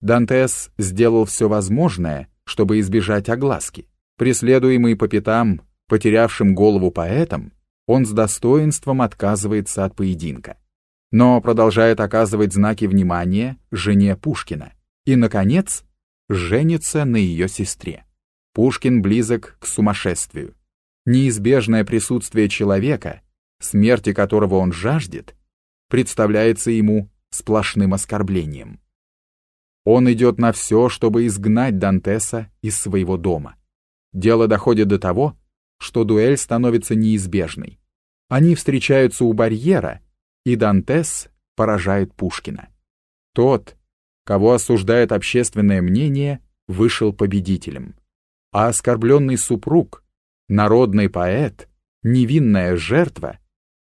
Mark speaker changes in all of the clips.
Speaker 1: Дантес сделал все возможное, чтобы избежать огласки. Преследуемый по пятам, потерявшим голову поэтом, он с достоинством отказывается от поединка. Но продолжает оказывать знаки внимания жене Пушкина. И, наконец, женится на ее сестре. Пушкин близок к сумасшествию. Неизбежное присутствие человека, смерти которого он жаждет, представляется ему сплошным оскорблением. Он идет на все, чтобы изгнать Дантеса из своего дома. Дело доходит до того, что дуэль становится неизбежной. Они встречаются у барьера, и Дантес поражает Пушкина. Тот, кого осуждает общественное мнение, вышел победителем. А оскорбленный супруг, народный поэт, невинная жертва,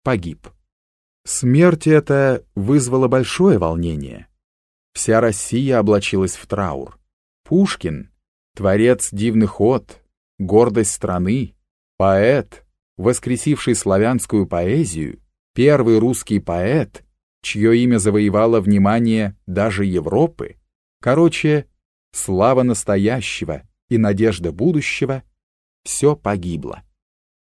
Speaker 1: погиб. Смерть эта вызвала большое волнение. Вся Россия облачилась в траур. Пушкин, творец дивных от, гордость страны, поэт, воскресивший славянскую поэзию, первый русский поэт, чье имя завоевало внимание даже Европы, короче, слава настоящего и надежда будущего, все погибло.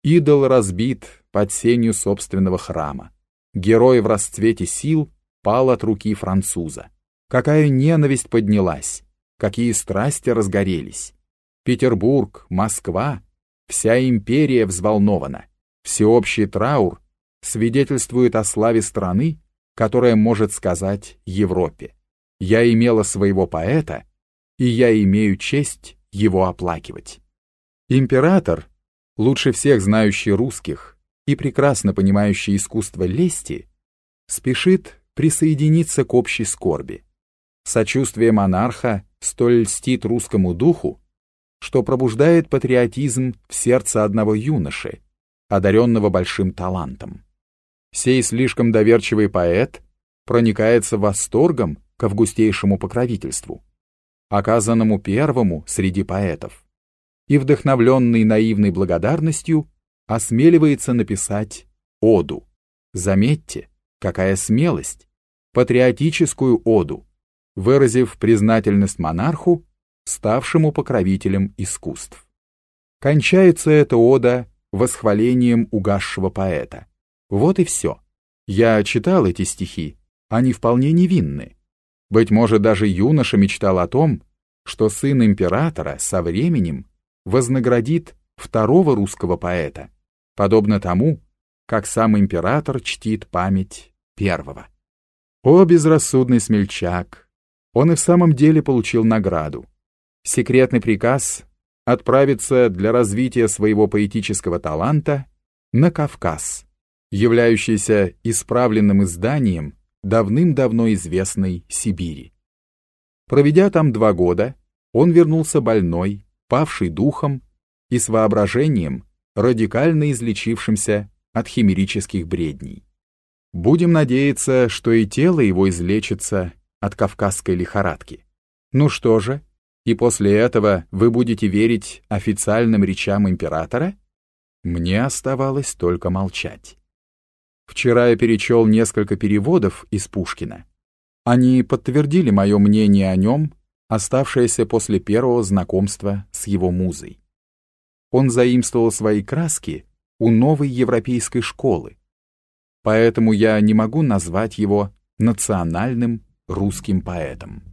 Speaker 1: Идол разбит под сенью собственного храма. Герой в расцвете сил пал от руки француза. Какая ненависть поднялась, какие страсти разгорелись. Петербург, Москва, вся империя взволнована. Всеобщий траур свидетельствует о славе страны, которая может сказать Европе. Я имела своего поэта, и я имею честь его оплакивать. Император, лучше всех знающий русских и прекрасно понимающий искусство лести, спешит присоединиться к общей скорби. Сочувствие монарха столь льстит русскому духу, что пробуждает патриотизм в сердце одного юноши, одаренного большим талантом. Сей слишком доверчивый поэт проникается восторгом к августейшему покровительству, оказанному первому среди поэтов и, вдохновленный наивной благодарностью, осмеливается написать оду. Заметьте, какая смелость! Патриотическую оду, выразив признательность монарху, ставшему покровителем искусств. Кончается эта ода восхвалением угасшего поэта. Вот и все. Я читал эти стихи, они вполне невинны. Быть может, даже юноша мечтал о том, что сын императора со временем вознаградит второго русского поэта, подобно тому, как сам император чтит память первого. О, безрассудный смельчак! Он и в самом деле получил награду. Секретный приказ отправиться для развития своего поэтического таланта на Кавказ, являющийся исправленным изданием давным-давно известной Сибири. Проведя там два года, он вернулся больной, павший духом и с воображением, радикально излечившимся от химерических бредней. Будем надеяться, что и тело его излечится от кавказской лихорадки. Ну что же, и после этого вы будете верить официальным речам императора? Мне оставалось только молчать. Вчера я перечел несколько переводов из Пушкина. Они подтвердили мое мнение о нем оставшееся после первого знакомства с его музой. Он заимствовал свои краски у новой европейской школы, поэтому я не могу назвать его национальным русским поэтом.